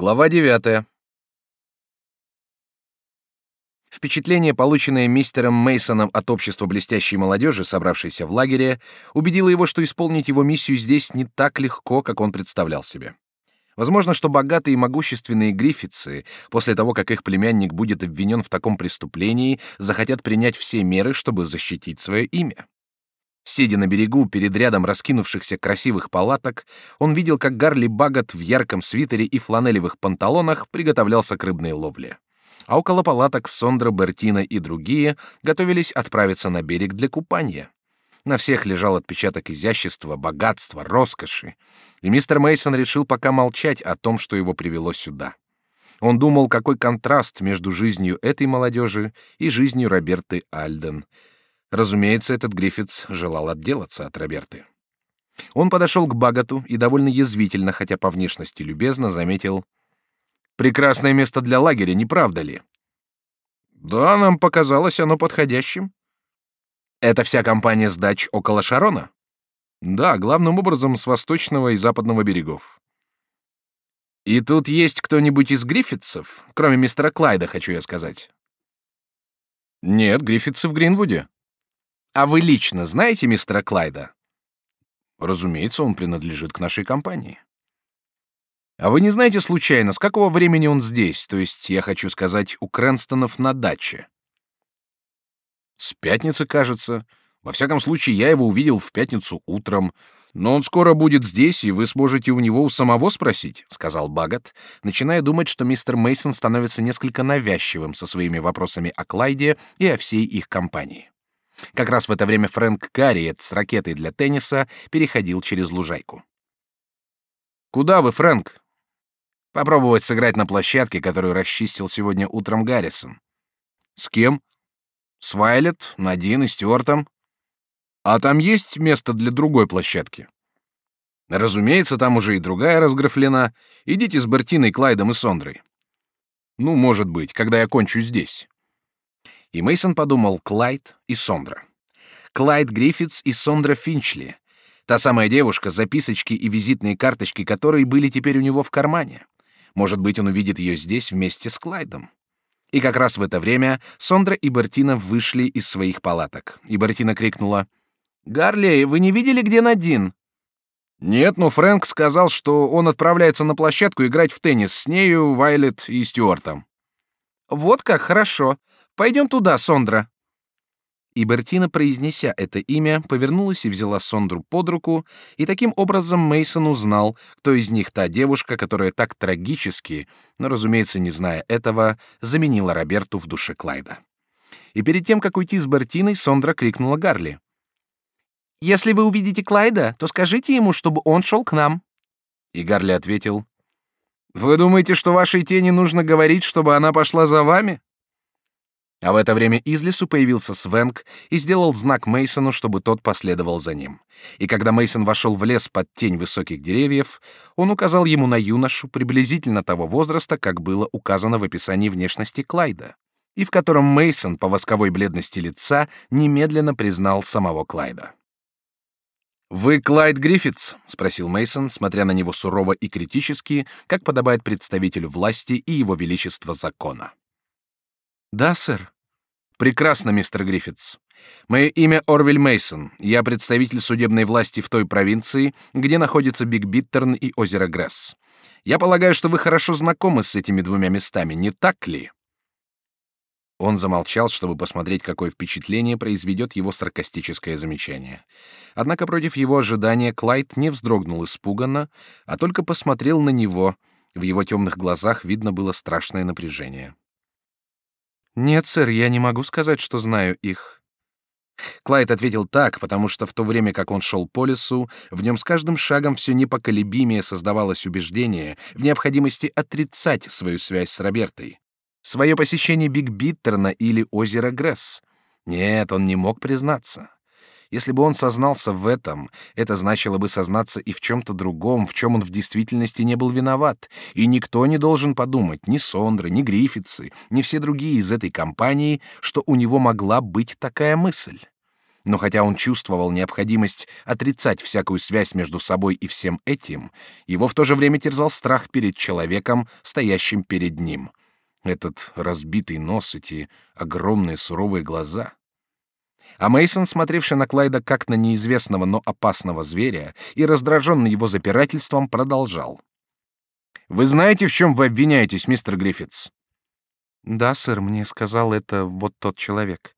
Глава 9. Впечатление, полученное мистером Мейсоном от общества блестящей молодежи, собравшейся в лагере, убедило его, что исполнить его миссию здесь не так легко, как он представлял себе. Возможно, что богатые и могущественные гриффитсы, после того, как их племянник будет обвинен в таком преступлении, захотят принять все меры, чтобы защитить свое имя. Сидя на берегу перед рядом раскинувшихся красивых палаток, он видел, как Гарли Багат в ярком свитере и фланелевых панталонах приготовлялся к рыбной ловле. А около палаток Сондра, Бертина и другие готовились отправиться на берег для купания. На всех лежал отпечаток изящества, богатства, роскоши, и мистер Мейсон решил пока молчать о том, что его привело сюда. Он думал, какой контраст между жизнью этой молодежи и жизнью Роберты Альден — Разумеется, этот Гриффитс желал отделаться от Роберты. Он подошел к Багату и довольно язвительно, хотя по внешности любезно, заметил: "Прекрасное место для лагеря, не правда ли?" "Да, нам показалось оно подходящим." "Это вся компания с дач около Шарона?" "Да, главным образом с восточного и западного берегов." "И тут есть кто-нибудь из Гриффитсов, кроме мистера Клайда, хочу я сказать?" "Нет, Гриффитсы в Гринвуде." А вы лично знаете мистера Клайда? Разумеется, он принадлежит к нашей компании. А вы не знаете случайно, с какого времени он здесь, то есть, я хочу сказать, у Крэнстонов на даче? С пятницы, кажется. Во всяком случае, я его увидел в пятницу утром. Но он скоро будет здесь, и вы сможете у него у самого спросить, сказал Багат, начиная думать, что мистер Мейсон становится несколько навязчивым со своими вопросами о Клайде и о всей их компании. Как раз в это время Фрэнк Карриет с ракетой для тенниса переходил через лужайку. «Куда вы, Фрэнк?» «Попробовать сыграть на площадке, которую расчистил сегодня утром Гаррисон». «С кем?» «С Вайлет, Надин и Стюартом». «А там есть место для другой площадки?» «Разумеется, там уже и другая разграфлена. Идите с Бертиной, Клайдом и Сондрой». «Ну, может быть, когда я кончу здесь». И Мейсон подумал Клайд и Сондра. Клайд Гриффитс и Сондра Финчли. Та самая девушка, записочки и визитные карточки которой были теперь у него в кармане. Может быть, он увидит ее здесь вместе с Клайдом. И как раз в это время Сондра и Бертина вышли из своих палаток. И Бертина крикнула: "Гарли, вы не видели, где Надин?" Нет, но Фрэнк сказал, что он отправляется на площадку играть в теннис с нею, Вайлет и Стюартом. Вот как хорошо. Пойдем туда, Сондра. И Бертина, произнеся это имя, повернулась и взяла Сондру под руку, и таким образом Мейсон узнал, кто из них та девушка, которая так трагически, но, разумеется, не зная этого, заменила Роберту в душе Клайда. И перед тем, как уйти с Бертиной, Сондра крикнула Гарли: "Если вы увидите Клайда, то скажите ему, чтобы он шел к нам". И Гарли ответил: "Вы думаете, что вашей тени нужно говорить, чтобы она пошла за вами?" А в это время из лесу появился Свенк и сделал знак Мейсону, чтобы тот последовал за ним. И когда Мейсон вошел в лес под тень высоких деревьев, он указал ему на юношу приблизительно того возраста, как было указано в описании внешности Клайда, и в котором Мейсон по восковой бледности лица немедленно признал самого Клайда. Вы Клайд Гриффитс? – спросил Мейсон, смотря на него сурово и критически, как подобает представителю власти и его величества закона. Да, сэр. Прекрасно, мистер Гриффитс. Мое имя Орвиль Мейсон. Я представитель судебной власти в той провинции, где находится Биг Биттерн и озеро Гресс. Я полагаю, что вы хорошо знакомы с этими двумя местами, не так ли? Он замолчал, чтобы посмотреть, какое впечатление произведет его саркастическое замечание. Однако против его ожидания Клайд не вздрогнул испуганно, а только посмотрел на него. В его темных глазах видно было страшное напряжение. Нет, сэр, я не могу сказать, что знаю их. Клайд ответил так, потому что в то время, как он шел по лесу, в нем с каждым шагом все непоколебимее создавалось убеждение в необходимости отрицать свою связь с Робертой, свое посещение Биг Биттерна или озера Гресс. Нет, он не мог признаться. Если бы он сознался в этом, это значило бы сознаться и в чем-то другом, в чем он в действительности не был виноват. И никто не должен подумать, ни Сондра, ни Гриффитсы, ни все другие из этой компании, что у него могла быть такая мысль. Но хотя он чувствовал необходимость отрицать всякую связь между собой и всем этим, его в то же время терзал страх перед человеком, стоящим перед ним. Этот разбитый нос, эти огромные суровые глаза. А Мейсон, смотревший на Клайда как на неизвестного, но опасного зверя и раздраженный его запирательством, продолжал. «Вы знаете, в чем вы обвиняетесь, мистер Гриффитс?» «Да, сэр, мне сказал это вот тот человек».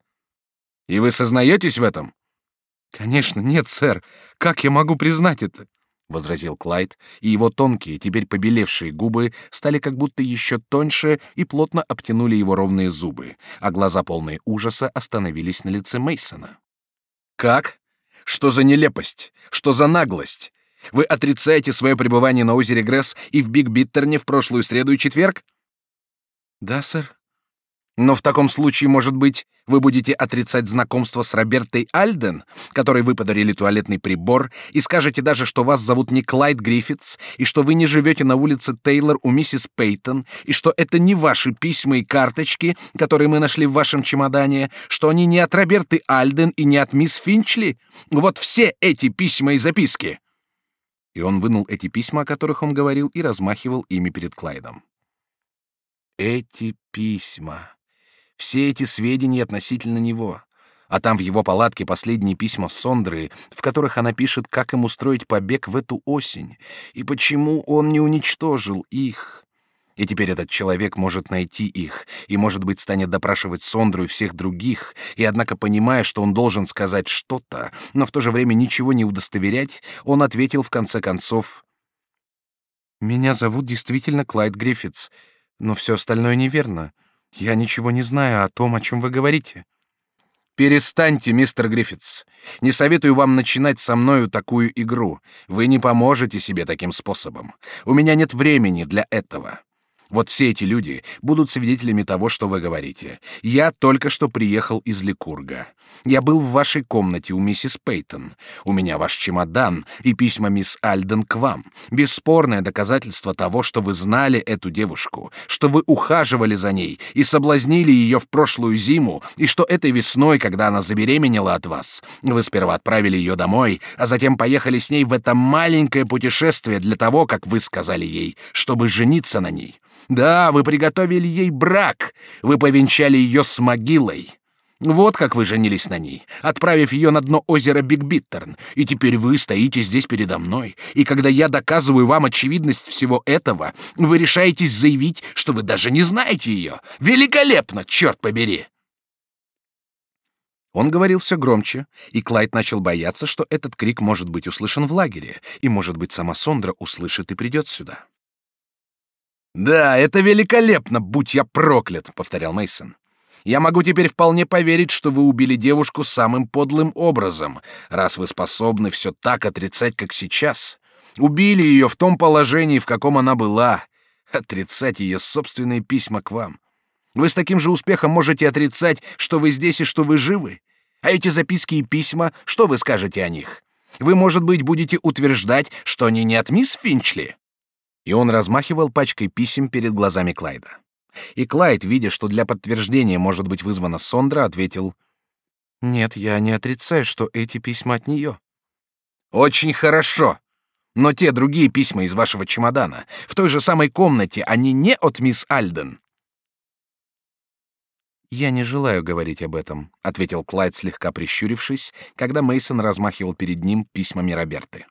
И вы сознаетесь в этом? Конечно, нет, сэр. Как я могу признать это? Возразил Клайд, и его тонкие, теперь побелевшие губы стали как будто еще тоньше и плотно обтянули его ровные зубы, а глаза полные ужаса остановились на лице Мейсона. Как? Что за нелепость? Что за наглость? Вы отрицаете свое пребывание на озере Гресс и в Биг Биттерне в прошлую среду и четверг? Да, сэр. Но в таком случае, может быть, вы будете отрицать знакомство с Робертой Альден, которой вы подарили туалетный прибор, и скажете даже, что вас зовут не Клайд Гриффитс, и что вы не живете на улице Тейлор у миссис Пейтон, и что это не ваши письма и карточки, которые мы нашли в вашем чемодане, что они не от Роберты Альден и не от мисс Финчли. Вот все эти письма и записки. И он вынул эти письма, о которых он говорил, и размахивал ими перед Клайдом. Эти письма все эти сведения относительно него. А там в его палатке последние письма Сондры, в которых она пишет, как им устроить побег в эту осень, и почему он не уничтожил их. И теперь этот человек может найти их, и, может быть, станет допрашивать Сондру и всех других, и, однако, понимая, что он должен сказать что-то, но в то же время ничего не удостоверять, он ответил в конце концов «Меня зовут действительно Клайд Гриффитс, но все остальное неверно. Я ничего не знаю о том, о чем вы говорите. Перестаньте, мистер Гриффитс. Не советую вам начинать со мною такую игру. Вы не поможете себе таким способом. У меня нет времени для этого. Вот все эти люди будут свидетелями того, что вы говорите. Я только что приехал из Ликурга. Я был в вашей комнате у миссис Пейтон. У меня ваш чемодан и письма мисс Альден к вам. Бесспорное доказательство того, что вы знали эту девушку, что вы ухаживали за ней и соблазнили ее в прошлую зиму, и что этой весной, когда она забеременела от вас, вы сперва отправили ее домой, а затем поехали с ней в это маленькое путешествие для того, как вы сказали ей, чтобы жениться на ней. Да, вы приготовили ей брак. Вы повенчали ее с могилой. Вот как вы женились на ней, отправив ее на дно озера Биг Биттерн. И теперь вы стоите здесь передо мной, и когда я доказываю вам очевидность всего этого, вы решаетесь заявить, что вы даже не знаете ее. Великолепно, черт побери!» Он говорил все громче, и Клайд начал бояться, что этот крик может быть услышан в лагере, и, может быть, сама Сондра услышит и придет сюда. Да, это великолепно, будь я проклят, повторял Мейсон. Я могу теперь вполне поверить, что вы убили девушку самым подлым образом, раз вы способны все так отрицать, как сейчас. Убили ее в том положении, в каком она была. Отрицать ее собственные письма к вам. Вы с таким же успехом можете отрицать, что вы здесь и что вы живы. А эти записки и письма, что вы скажете о них? Вы, может быть, будете утверждать, что они не от мисс Финчли? И он размахивал пачкой писем перед глазами Клайда. И Клайд, видя, что для подтверждения может быть вызвана Сондра, ответил: "Нет, я не отрицаю, что эти письма от нее». Очень хорошо. Но те другие письма из вашего чемодана в той же самой комнате, они не от мисс Альден. Я не желаю говорить об этом, ответил Клайд слегка прищурившись, когда Мейсон размахивал перед ним письмами Роберты.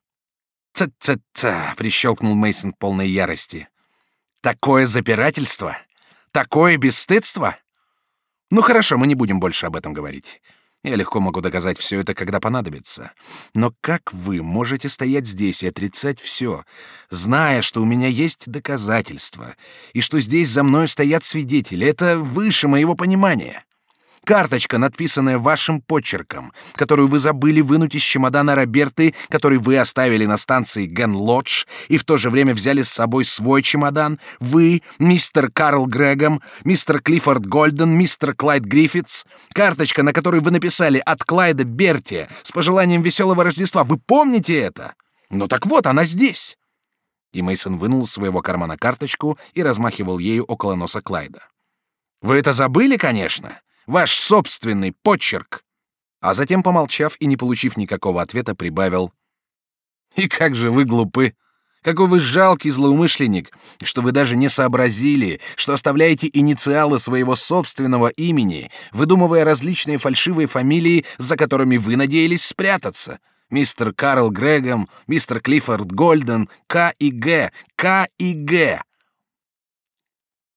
«Ца-ца-ца!» — прищелкнул Мейсон в полной ярости. «Такое запирательство? Такое бесстыдство? Ну хорошо, мы не будем больше об этом говорить. Я легко могу доказать все это, когда понадобится. Но как вы можете стоять здесь и отрицать все, зная, что у меня есть доказательства, и что здесь за мной стоят свидетели? Это выше моего понимания. Карточка, надписанная вашим почерком, которую вы забыли вынуть из чемодана Роберты, который вы оставили на станции Ген-Лодж, и в то же время взяли с собой свой чемодан, вы, мистер Карл Грегом, мистер Клиффорд Голден, мистер Клайд Гриффитс, карточка, на которой вы написали «От Клайда Берти» с пожеланием веселого Рождества. Вы помните это? Ну так вот, она здесь. И Мейсон вынул из своего кармана карточку и размахивал ею около носа Клайда. Вы это забыли, конечно? Ваш собственный почерк. А затем, помолчав и не получив никакого ответа, прибавил: "И как же вы глупы! Какой вы жалкий злоумышленник, что вы даже не сообразили, что оставляете инициалы своего собственного имени, выдумывая различные фальшивые фамилии, за которыми вы надеялись спрятаться. Мистер Карл Грегом, мистер Клиффорд Гольден, К и Г, К и Г.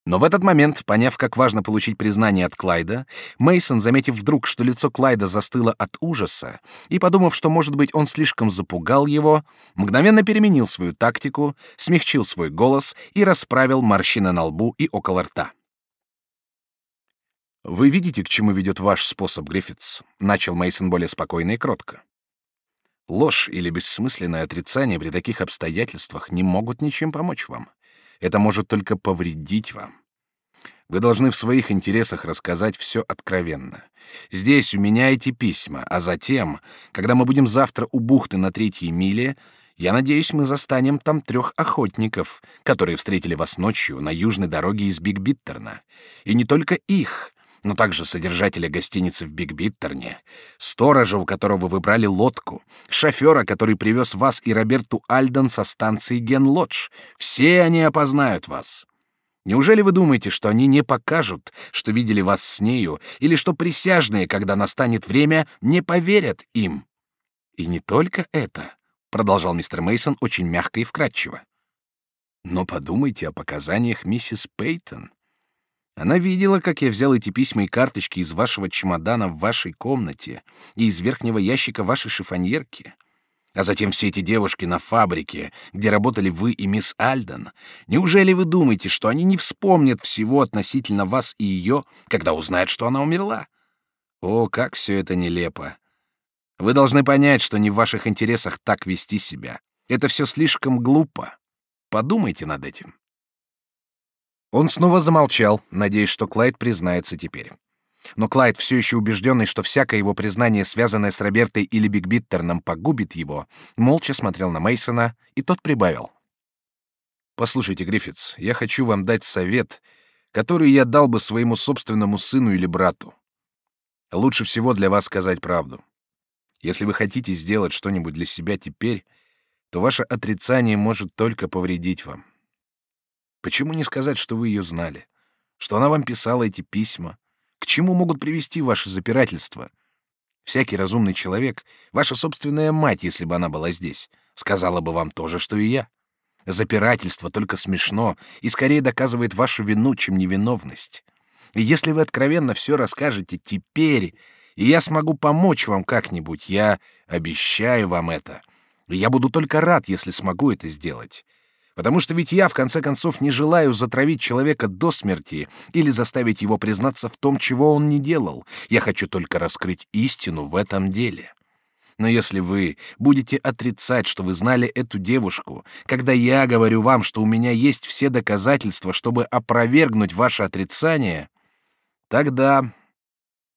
Но в этот момент, поняв, как важно получить признание от Клайда, Мейсон, заметив вдруг, что лицо Клайда застыло от ужаса, и подумав, что, может быть, он слишком запугал его, мгновенно переменил свою тактику, смягчил свой голос и расправил морщины на лбу и около рта. Вы видите, к чему ведет ваш способ, Гриффитс? начал Мейсон более спокойно и кротко. Ложь или бессмысленное отрицание при таких обстоятельствах не могут ничем помочь вам. Это может только повредить вам. Вы должны в своих интересах рассказать все откровенно. Здесь у меня эти письма, а затем, когда мы будем завтра у бухты на третьей миле, я надеюсь, мы застанем там трех охотников, которые встретили вас ночью на южной дороге из Биг-Биттерна. И не только их, но также содержателя гостиницы в Биг-Биттерне, сторожа, у которого вы брали лодку, шофера, который привез вас и Роберту Альден со станции Ген-Лодж. Все они опознают вас. Неужели вы думаете, что они не покажут, что видели вас с нею, или что присяжные, когда настанет время, не поверят им? И не только это, продолжал мистер Мейсон очень мягко и вкратчиво. Но подумайте о показаниях миссис Пейтон. Она видела, как я взял эти письма и карточки из вашего чемодана в вашей комнате и из верхнего ящика вашей шифоньерки. А затем все эти девушки на фабрике, где работали вы и мисс Альден. Неужели вы думаете, что они не вспомнят всего относительно вас и ее, когда узнают, что она умерла? О, как все это нелепо! Вы должны понять, что не в ваших интересах так вести себя. Это все слишком глупо. Подумайте над этим. Он снова замолчал, надеясь, что Клайд признается теперь. Но Клайд, все еще убежденный, что всякое его признание, связанное с Робертой или Бигбиттерном, погубит его, молча смотрел на Мейсона, и тот прибавил: "Послушайте, Гриффитс, я хочу вам дать совет, который я дал бы своему собственному сыну или брату. Лучше всего для вас сказать правду. Если вы хотите сделать что-нибудь для себя теперь, то ваше отрицание может только повредить вам. Почему не сказать, что вы ее знали? Что она вам писала эти письма? К чему могут привести ваши запирательства? Всякий разумный человек, ваша собственная мать, если бы она была здесь, сказала бы вам то же, что и я. Запирательство только смешно и скорее доказывает вашу вину, чем невиновность. И если вы откровенно все расскажете теперь, и я смогу помочь вам как-нибудь, я обещаю вам это. Я буду только рад, если смогу это сделать. Потому что ведь я, в конце концов, не желаю затравить человека до смерти или заставить его признаться в том, чего он не делал. Я хочу только раскрыть истину в этом деле. Но если вы будете отрицать, что вы знали эту девушку, когда я говорю вам, что у меня есть все доказательства, чтобы опровергнуть ваше отрицание, тогда...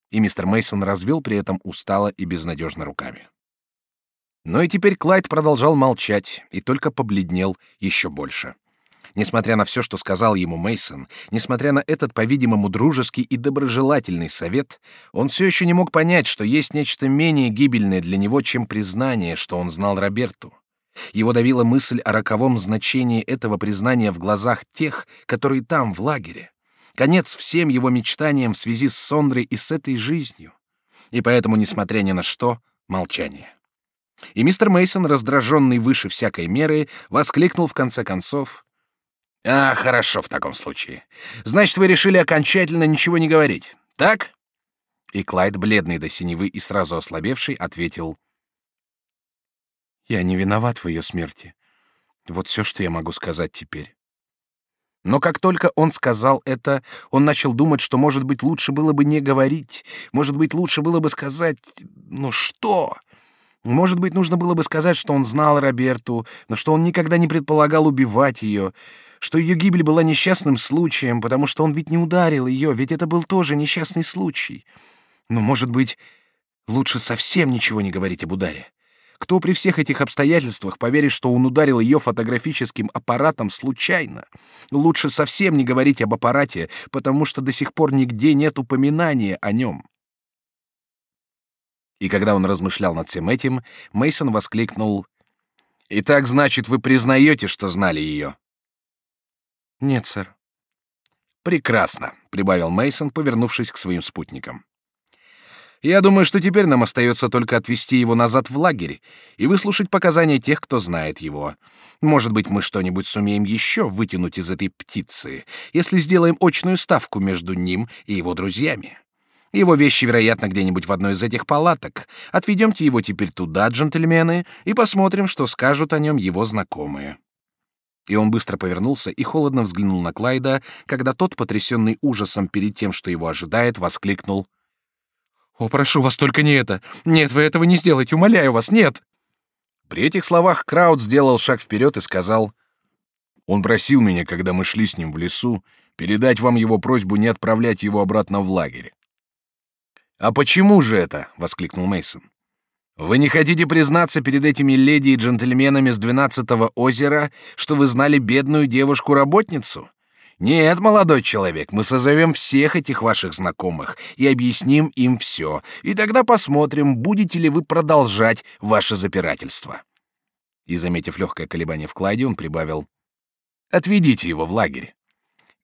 И мистер Мейсон развел при этом устало и безнадежно руками. Но и теперь Клайд продолжал молчать и только побледнел еще больше. Несмотря на все, что сказал ему Мейсон, несмотря на этот, по-видимому, дружеский и доброжелательный совет, он все еще не мог понять, что есть нечто менее гибельное для него, чем признание, что он знал Роберту. Его давила мысль о роковом значении этого признания в глазах тех, которые там, в лагере. Конец всем его мечтаниям в связи с Сондрой и с этой жизнью. И поэтому, несмотря ни на что, молчание. И мистер Мейсон, раздраженный выше всякой меры, воскликнул в конце концов: "А, хорошо в таком случае. Значит, вы решили окончательно ничего не говорить, так?" И Клайд, бледный до синевы и сразу ослабевший, ответил: "Я не виноват в ее смерти. Вот все, что я могу сказать теперь." Но как только он сказал это, он начал думать, что, может быть, лучше было бы не говорить, может быть, лучше было бы сказать, ну что? Может быть, нужно было бы сказать, что он знал Роберту, но что он никогда не предполагал убивать ее, что ее гибель была несчастным случаем, потому что он ведь не ударил ее, ведь это был тоже несчастный случай. Но, может быть, лучше совсем ничего не говорить об ударе. Кто при всех этих обстоятельствах поверит, что он ударил ее фотографическим аппаратом случайно? Лучше совсем не говорить об аппарате, потому что до сих пор нигде нет упоминания о нем. И когда он размышлял над всем этим, Мейсон воскликнул: "Итак, значит, вы признаете, что знали ее?» Нет, сэр. Прекрасно, прибавил Мейсон, повернувшись к своим спутникам. Я думаю, что теперь нам остается только отвезти его назад в лагерь и выслушать показания тех, кто знает его. Может быть, мы что-нибудь сумеем еще вытянуть из этой птицы, если сделаем очную ставку между ним и его друзьями. Его вещи, вероятно, где-нибудь в одной из этих палаток. Отведемте его теперь туда, джентльмены, и посмотрим, что скажут о нем его знакомые. И он быстро повернулся и холодно взглянул на Клайда, когда тот, потрясенный ужасом перед тем, что его ожидает, воскликнул: "О, прошу вас, только не это! Нет, вы этого не сделаете, умоляю вас, нет!" При этих словах Крауд сделал шаг вперед и сказал: "Он просил меня, когда мы шли с ним в лесу, передать вам его просьбу не отправлять его обратно в лагерь". "А почему же это?" воскликнул Мейсон. Вы не хотите признаться перед этими леди и джентльменами с двенадцатого озера, что вы знали бедную девушку-работницу? Нет, молодой человек, мы созовем всех этих ваших знакомых и объясним им все, и тогда посмотрим, будете ли вы продолжать ваше запирательство. И заметив легкое колебание в кладе, он прибавил: "Отведите его в лагерь".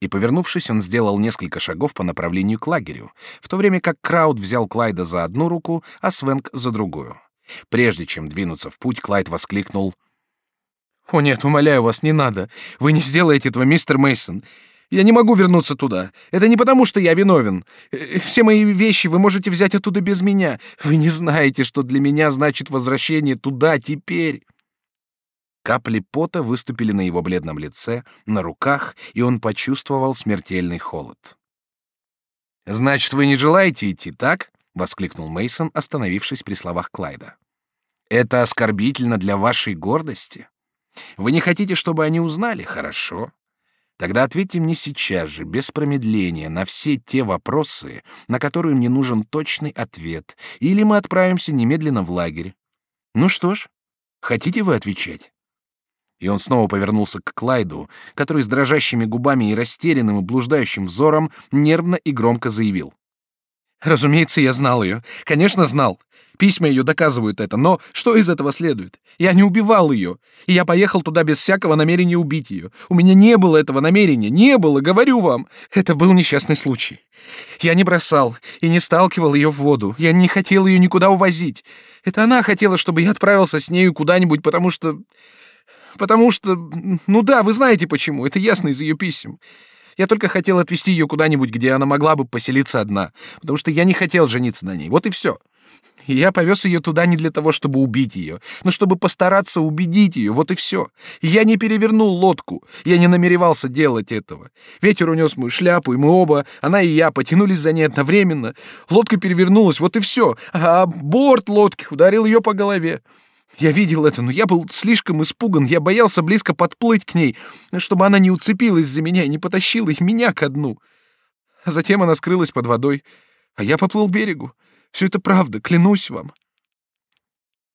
И повернувшись, он сделал несколько шагов по направлению к лагерю, в то время как Крауд взял Клайда за одну руку, а Свенк за другую. Прежде чем двинуться в путь, Клайд воскликнул: "О нет, умоляю вас, не надо. Вы не сделаете этого, мистер Мейсон. Я не могу вернуться туда. Это не потому, что я виновен. Э, все мои вещи вы можете взять оттуда без меня. Вы не знаете, что для меня значит возвращение туда теперь". Капли пота выступили на его бледном лице, на руках, и он почувствовал смертельный холод. Значит, вы не желаете идти, так? воскликнул Мейсон, остановившись при словах Клайда. Это оскорбительно для вашей гордости. Вы не хотите, чтобы они узнали, хорошо? Тогда ответьте мне сейчас же, без промедления, на все те вопросы, на которые мне нужен точный ответ, или мы отправимся немедленно в лагерь. Ну что ж, хотите вы отвечать? И он снова повернулся к Клайду, который с дрожащими губами и растерянным и блуждающим взором нервно и громко заявил: Разумеется, я знал ее. Конечно, знал. Письма ее доказывают это, но что из этого следует? Я не убивал ее, и я поехал туда без всякого намерения убить ее. У меня не было этого намерения, не было, говорю вам. Это был несчастный случай. Я не бросал и не сталкивал ее в воду. Я не хотел ее никуда увозить. Это она хотела, чтобы я отправился с нею куда-нибудь, потому что... Потому что... Ну да, вы знаете почему, это ясно из ее писем. Я только хотел отвезти ее куда-нибудь, где она могла бы поселиться одна, потому что я не хотел жениться на ней. Вот и все. И я повез ее туда не для того, чтобы убить ее, но чтобы постараться убедить ее, вот и все. я не перевернул лодку, я не намеревался делать этого. Ветер унес мою шляпу, и мы оба, она и я, потянулись за ней одновременно. Лодка перевернулась, вот и все. А борт лодки ударил ее по голове. Я видел это, но я был слишком испуган, я боялся близко подплыть к ней, чтобы она не уцепилась за меня и не потащила их меня ко дну. А затем она скрылась под водой, а я поплыл к берегу. Все это правда, клянусь вам.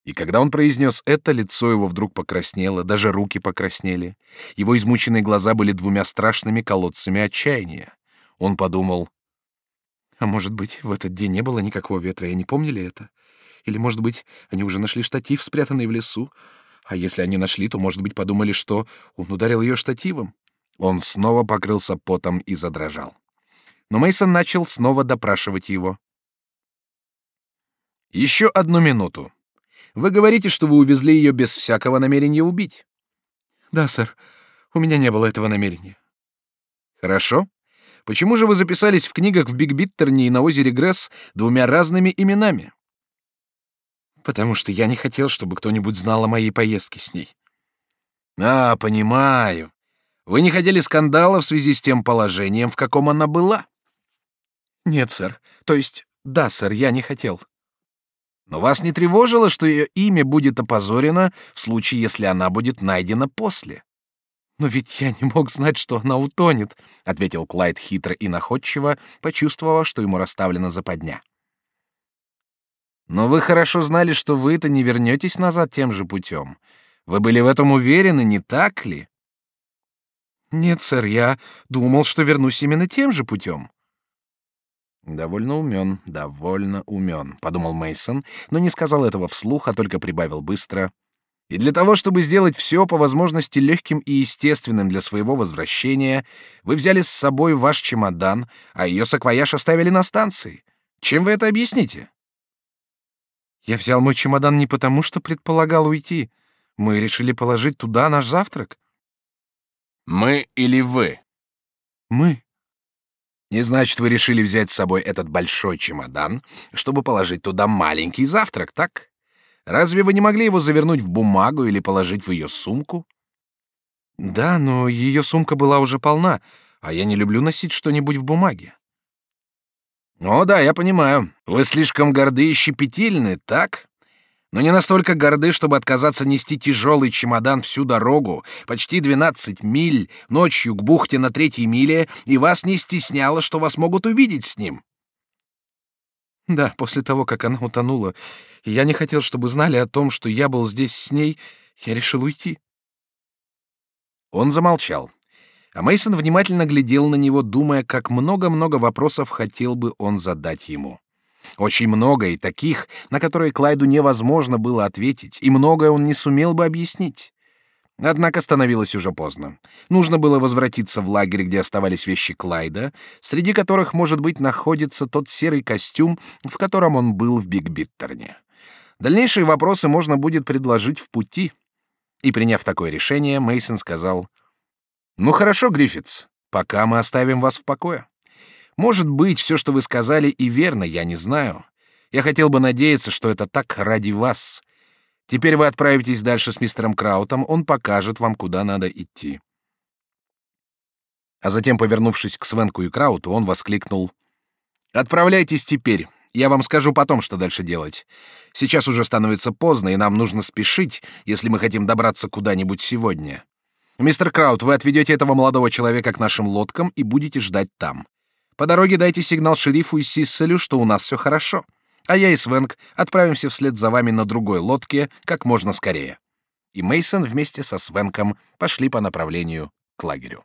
И когда он произнес это, лицо его вдруг покраснело, даже руки покраснели. Его измученные глаза были двумя страшными колодцами отчаяния. Он подумал, а может быть, в этот день не было никакого ветра, я не помнили это? Или, может быть, они уже нашли штатив, спрятанный в лесу? А если они нашли, то, может быть, подумали, что он ударил ее штативом. Он снова покрылся потом и задрожал. Но Мейсон начал снова допрашивать его. Еще одну минуту. Вы говорите, что вы увезли ее без всякого намерения убить? Да, сэр. У меня не было этого намерения. Хорошо. Почему же вы записались в книгах в Биг-Биттерне и на озере Гресс двумя разными именами? Потому что я не хотел, чтобы кто-нибудь знал о моей поездке с ней. А, понимаю. Вы не хотели скандала в связи с тем положением, в каком она была? Нет, сэр. То есть, да, сэр, я не хотел. Но вас не тревожило, что ее имя будет опозорено в случае, если она будет найдена после? Но ведь я не мог знать, что она утонет, ответил Клайд хитро и находчиво, почувствовав, что ему расставлена западня. Но вы хорошо знали, что вы-то не вернетесь назад тем же путем. Вы были в этом уверены, не так ли? Нет, сэр, я думал, что вернусь именно тем же путем. Довольно умен, довольно умен, подумал Мейсон, но не сказал этого вслух, а только прибавил быстро. И для того, чтобы сделать все по возможности легким и естественным для своего возвращения, вы взяли с собой ваш чемодан, а ее саквояж оставили на станции. Чем вы это объясните? Я взял мой чемодан не потому, что предполагал уйти. Мы решили положить туда наш завтрак. Мы или вы? Мы. Не значит, вы решили взять с собой этот большой чемодан, чтобы положить туда маленький завтрак, так? Разве вы не могли его завернуть в бумагу или положить в ее сумку? Да, но ее сумка была уже полна, а я не люблю носить что-нибудь в бумаге. О, да, я понимаю. Вы слишком горды и щепетильны, так? но не настолько горды, чтобы отказаться нести тяжелый чемодан всю дорогу, почти 12 миль, ночью к бухте на третьей миле, и вас не стесняло, что вас могут увидеть с ним. Да, после того, как она утонула, и я не хотел, чтобы знали о том, что я был здесь с ней, я решил уйти. Он замолчал, а Мейсон внимательно глядел на него, думая, как много-много вопросов хотел бы он задать ему. Очень много и таких, на которые Клайду невозможно было ответить, и многое он не сумел бы объяснить. Однако становилось уже поздно. Нужно было возвратиться в лагерь, где оставались вещи Клайда, среди которых, может быть, находится тот серый костюм, в котором он был в Биг-Биттерне. Дальнейшие вопросы можно будет предложить в пути. И приняв такое решение, Мейсон сказал: "Ну хорошо, Гриффитс, пока мы оставим вас в покое. Может быть, все, что вы сказали, и верно, я не знаю. Я хотел бы надеяться, что это так ради вас. Теперь вы отправитесь дальше с мистером Краутом, он покажет вам, куда надо идти. А затем, повернувшись к Свенку и Крауту, он воскликнул: "Отправляйтесь теперь. Я вам скажу потом, что дальше делать. Сейчас уже становится поздно, и нам нужно спешить, если мы хотим добраться куда-нибудь сегодня. Мистер Краут, вы отведете этого молодого человека к нашим лодкам и будете ждать там. По дороге дайте сигнал шерифу и Сисселю, что у нас все хорошо, а я и Свенк отправимся вслед за вами на другой лодке как можно скорее. И Мейсон вместе со Свенком пошли по направлению к лагерю.